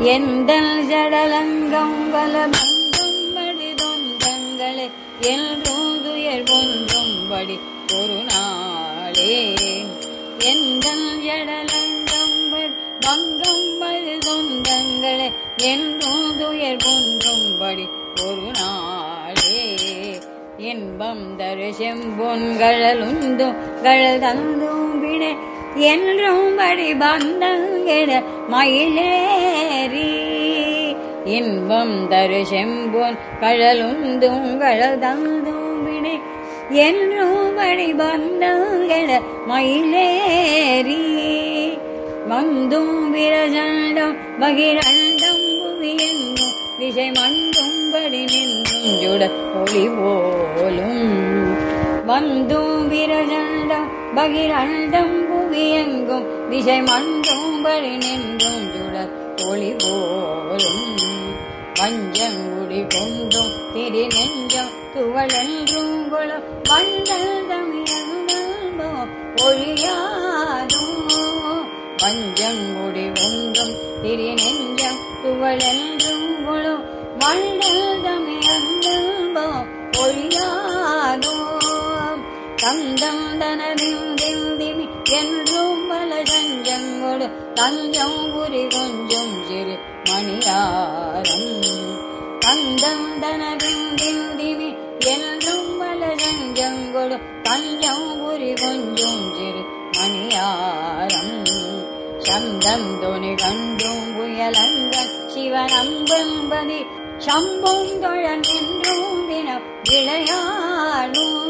எந்தல் ஜடலங்கம் வலமங்கம் வடிதொந்தங்களே என்றும் துயர் ஒன்றும்படி ஒரு நாளே. எந்தல் ஜடலங்கம் மங்கம் வழுதொந்தங்களே என்றும் துயர் ஒன்றும்படி ஒரு நாளே. இன்பம் தரு செம்பொன்கழலுந்தும் கழல் தந்தும் வினை என்றும் படி பந்தங்கள் பந்தங்கிட மயிலேறி. இன்பம் தரு செம்பொன் கழலுந்தும் கழல் வினை. என்றும் வழி பந்தங்கிட மயிலேறி. வந்தும் விரஜண்டம் பகிரண்டம் புவியெங்கும் திசை மண்டும் படி நின்றும் ஜுட ஒளி போலும். வந்தும் விரஜண்டம் பகிரண்டம் புவியெங்கும். திசை மண்டும் படி நின்றும் ஜுட ஒளி போலும். வஞ்சங்குடி கொண்டும் திரி நெஞ்சம் துவளென்றும் குளம் மண்டல் தமிழோ ஒழியாதும் வஞ்சங்குடி கொண்டும் திரி நெஞ்சம் துவளென்றும் குளம் மண்டல் தமிழோ தந்தம் தனதிந்திமி என்றும் பல தஞ்சங்கொடு தஞ்சம் புரி கொஞ்சம் சிறு மணியாரம். தந்தம் தனதிந்திமி என்றும் பல தஞ்சங்கொடு தஞ்சம் புரி கொஞ்சம் சிறு மணியாரம். சந்தம் துணி கண்டும் புயலந்த சிவனம்பம்பதி சம்பும் தொழன் என்றும் தினம் விளையாடும்.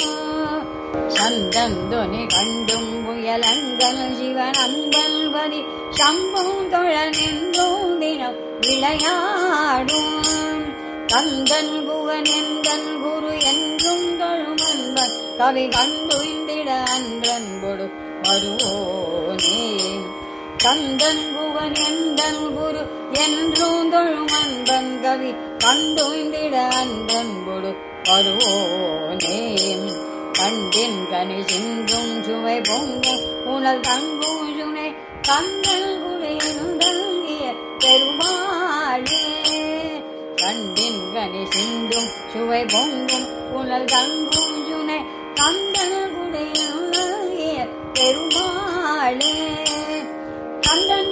சந்தந்தொனி கண்டும் புயலங்கள் சிவனம்பல்வதி சம்பும் தொழனென்றும் தினம் விளையாடும். கந்தன் புவனெந்தன் குரு என்றும் தொழும் அன்பன் கவி கண்டுந்திட அன்றன் கொடு வருவோனே. கந்தன் புவனெந்தன் குரு என்றும் தொழும் அன்பன் கவி கண்டுந்திட அன்றன் கொடு வருவோனே. கண்டின் கனி சிந்தும் சுவை பொங்கும் உணல் தங்கும் சுனை கந்தல் குளிர்ந்தங்கிய பெருமாளே. கண்டின் கனி சிந்தும் சுவை பொங்கும் உணல் தங்கும் சுனை கந்தல் குளிர்ந்தங்கிய பெருமாளே. கந்தன்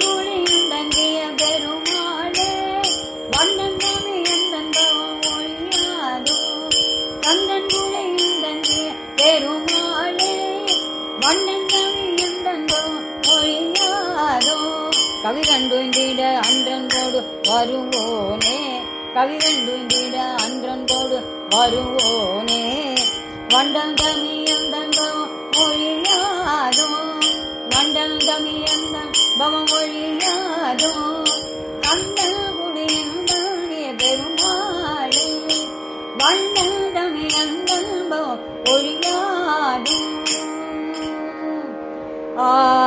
கவி கண்டுந்திட அன்றன் வருவோனே. கவி கண்டுந்திட அன்றன் வருவோனே. வண்டன் தமியந்தந்தோ மொழியாதோ. வண்டன் தமியந்தன் பவம் ஒழியாதோ கந்தன் குடியந்தானே பெருமாளே. வண்ணன் தமியந்தன் பவம் ஒழியாதோ ஆ